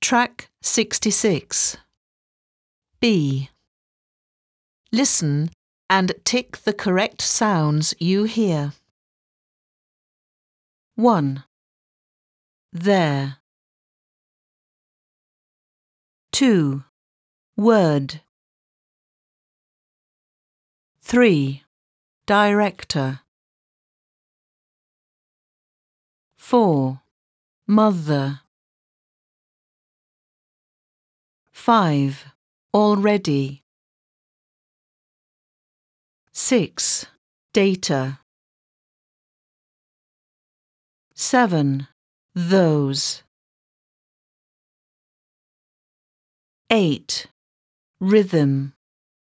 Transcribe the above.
Track 66. B. Listen and tick the correct sounds you hear. 1. There. 2. Word. 3. Director. 4. Mother. 5. Already. 6. Data. 7. Those. 8. Rhythm.